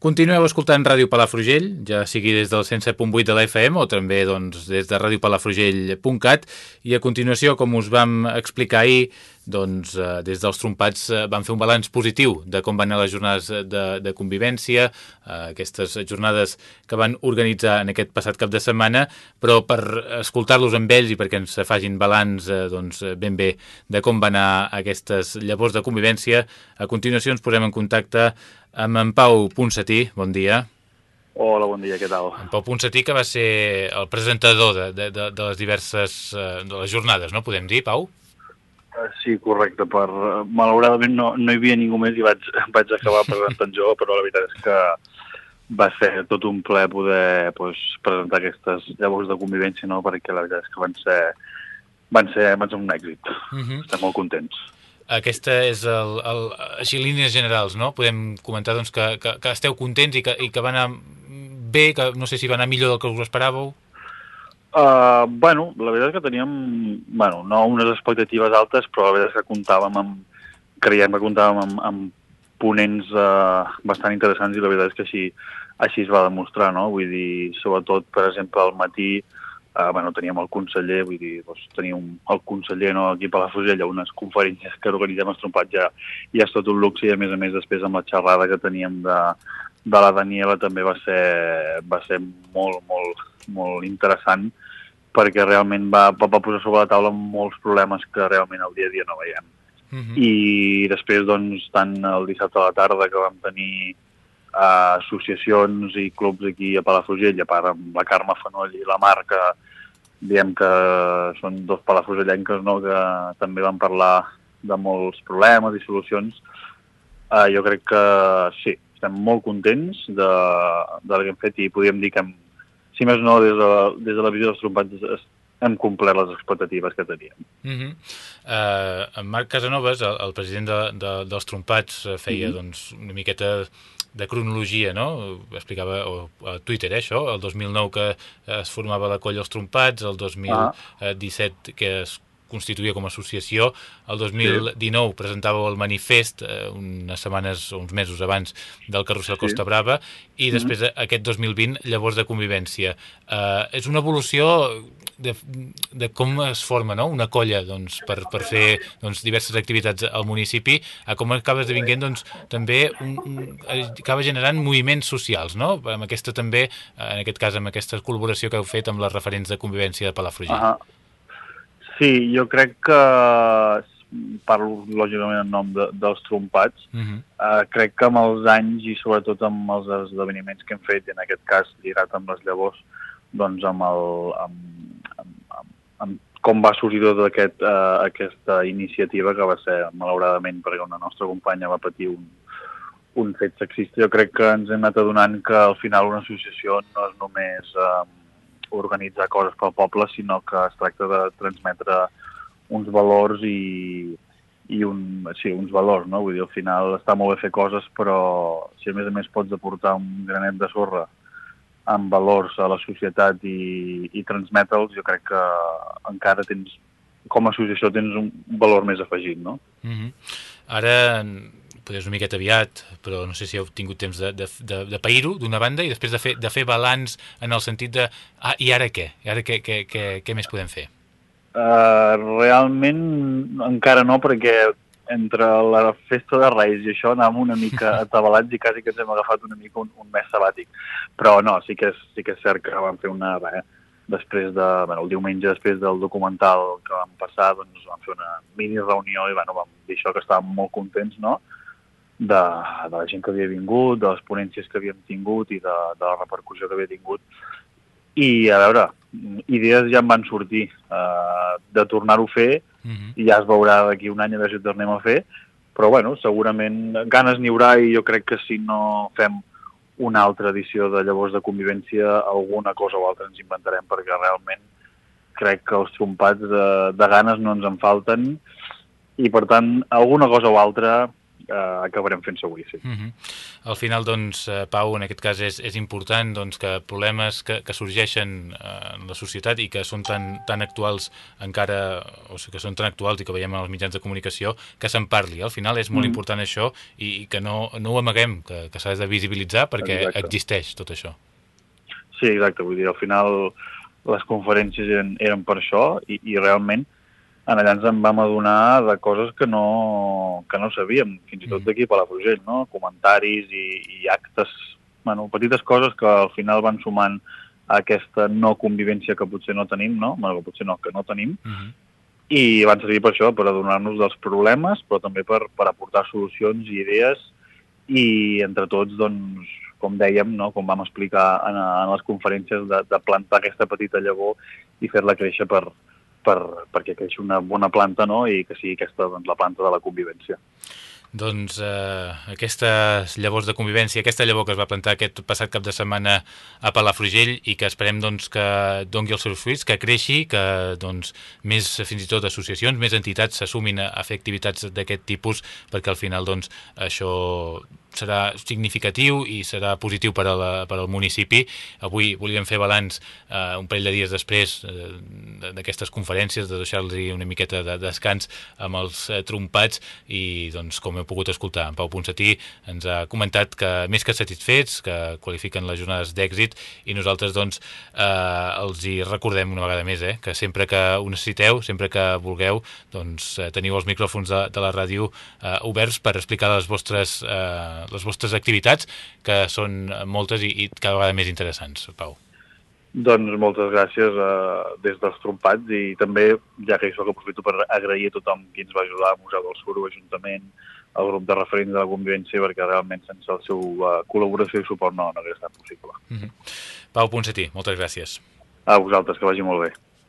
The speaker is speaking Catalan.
Continueu escoltant Ràdio Palafrugell, ja sigui des del 107.8 de la FM o també doncs, des de radiopalafrugell.cat i a continuació, com us vam explicar ahir, doncs, eh, des dels trompats eh, van fer un balanç positiu de com van anar les jornades de, de convivència, eh, aquestes jornades que van organitzar en aquest passat cap de setmana, però per escoltar-los amb ells i perquè ens facin balanç doncs, ben bé de com van anar aquestes llavors de convivència, a continuació ens posem en contacte amb en Pau Ponsatí, bon dia. Hola, bon dia, què tal? En Pau Ponsatí, que va ser el presentador de, de, de, de les diverses eh, de les jornades, no? Podem dir, Pau? Uh, sí, correcte. Per, uh, malauradament no, no hi havia ningú més i vaig, vaig acabar presentant jo, però la veritat és que va ser tot un ple poder pues, presentar aquestes llavors de convivència, no? perquè la veritat és que van ser, van ser, van ser un èxit. Uh Mhm. -huh. Estem molt contents. Aquesta és el, el, així línies generals, no? Podem comentar doncs, que, que, que esteu contents i que, i que va anar bé, que no sé si va anar millor del que us esperàveu. Uh, bueno, la veritat és que teníem, bueno, no unes expectatives altes, però la veritat és que comptàvem amb, creiem que comptàvem amb, amb ponents uh, bastant interessants i la veritat és que així, així es va demostrar, no? Vull dir, sobretot, per exemple, al matí bueno, teníem el conseller, vull dir, doncs, teníem el conseller no, aquí a Palafrugell a unes conferències que organitzem els trompats ja, ja és tot un luxe i a més a més després amb la xerrada que teníem de, de la Daniela també va ser, va ser molt, molt, molt interessant perquè realment va, va posar sobre la taula molts problemes que realment al dia a dia no veiem. Uh -huh. I després, doncs, tant el dissabte a la tarda que vam tenir uh, associacions i clubs aquí a Palafrugell, a part amb la Carme Fanoll i la Mar, que diem que són dos palafrugellenques no? que també van parlar de molts problemes i solucions, uh, jo crec que sí, estem molt contents de, del que hem fet i podríem dir que hem, si més no, des de, des de la visió dels trompats hem complert les expectatives que teníem. Uh -huh. uh, en Marc Casanovas, el, el president de, de, dels trompats, eh, feia uh Mhm. -huh. doncs, una miqueta de cronologia, no? Explicava o, a Twitter, eh, això, el 2009 que es formava la colla Els Trompats, el 2017 que es constituïa com a associació, el 2019 sí. presentàveu el manifest eh, unes setmanes o uns mesos abans del Carrusel Sí. Costa Brava i després eh, aquest 2020 llavors de convivència. Eh, és una evolució de, de com es forma no? una colla doncs, per, per fer doncs, diverses activitats al municipi, a com acaba esdevinguent doncs, també un, un, acaba generant moviments socials, no? amb aquesta també, en aquest cas amb aquesta col·laboració que heu fet amb les referents de convivència de Palafrugell. Uh -huh. Sí, jo crec que parlo lògicament en nom de, dels trompats. Uh -huh. Uh, crec que amb els anys i sobretot amb els esdeveniments que hem fet, en aquest cas lligat amb les llavors, doncs amb, el, amb, amb, amb, amb com va sorgir tota aquest, uh, aquesta iniciativa que va ser, malauradament, perquè una nostra companya va patir un, un fet sexista. Jo crec que ens hem anat adonant que al final una associació no és només eh, organitzar coses pel poble, sinó que es tracta de transmetre uns valors i, i un, sí, uns valors, no? Vull dir, al final està molt bé fer coses, però si a més a més pots aportar un granet de sorra amb valors a la societat i, i transmetre'ls, jo crec que encara tens, com a associació tens un valor més afegit, no? Uh -huh. Ara, potser és una miqueta aviat, però no sé si heu tingut temps de, de, de, de pair-ho d'una banda i després de fer, de fer balanç en el sentit de ah, i ara què? I ara què, què, què, què més podem fer? Uh, realment encara no, perquè entre la festa de Reis i això anàvem una mica atabalats i quasi que ens hem agafat una mica un, un mes sabàtic. Però no, sí que és, sí que és cert que vam fer una... Bé, després de, bueno, el diumenge després del documental que vam passar, doncs vam fer una mini reunió i bueno, vam dir això que estàvem molt contents, no?, de, de la gent que havia vingut, de les ponències que havíem tingut i de, de la repercussió que havia tingut. I, a veure, idees ja en van sortir eh, de tornar-ho a fer Uh -huh. i ja es veurà d'aquí un any a veure si ho tornem a fer, però bueno, segurament ganes n'hi haurà i jo crec que si no fem una altra edició de Llavors de Convivència, alguna cosa o altra ens inventarem, perquè realment crec que els trompats de, de ganes no ens en falten i per tant alguna cosa o altra eh, acabarem fent avui, sí. Mm -hmm. Al final, doncs, eh, Pau, en aquest cas és, és important doncs, que problemes que, que sorgeixen eh, en la societat i que són tan, tan actuals encara, o sigui, que són tan actuals i que veiem en els mitjans de comunicació, que se'n parli. Al final és molt mm. important això i, i que no, no ho amaguem, que, que s'ha de visibilitzar perquè Exacte. existeix tot això. Sí, exacte, vull dir, al final les conferències eren, eren per això i, i realment en allà ens en vam adonar de coses que no, que no sabíem, fins i tot mm. d'aquí a Palafrugell, no? comentaris i, i actes, bueno, petites coses que al final van sumant a aquesta no convivència que potser no tenim, no? Bueno, que potser no, que no tenim, uh mm-hmm. -huh. i van servir per això, per adonar-nos dels problemes, però també per, per aportar solucions i idees i entre tots, doncs, com dèiem, no? com vam explicar en, en les conferències, de, de plantar aquesta petita llavor i fer-la créixer per, per, perquè creixi una bona planta no? i que sigui aquesta doncs, la planta de la convivència. Doncs eh, aquestes llavors de convivència, aquesta llavor que es va plantar aquest passat cap de setmana a Palafrugell i que esperem doncs, que dongui els seus fruits, que creixi, que doncs, més fins i tot associacions, més entitats s'assumin a, fer activitats d'aquest tipus perquè al final doncs, això serà significatiu i serà positiu per, a la, per al municipi. Avui volíem fer balanç eh, un parell de dies després eh, d'aquestes conferències, de deixar-los una miqueta de descans amb els eh, trompats i, doncs, com heu pogut escoltar, en Pau Ponsatí ens ha comentat que més que satisfets, que qualifiquen les jornades d'èxit i nosaltres, doncs, eh, els hi recordem una vegada més, eh, que sempre que ho necessiteu, sempre que vulgueu, doncs, eh, teniu els micròfons de, de la ràdio eh, oberts per explicar les vostres eh, les vostres activitats, que són moltes i, i cada vegada més interessants, Pau. Doncs moltes gràcies uh, des dels trompats i també, ja que hi soc, aprofito per agrair a tothom qui ens va ajudar, Museu del Suro, Ajuntament, el grup de referents de la convivència, perquè realment sense el seu uh, col·laboració i suport no, no hauria estat possible. Mm -hmm. Pau Ponsatí, moltes gràcies. A vosaltres, que vagi molt bé.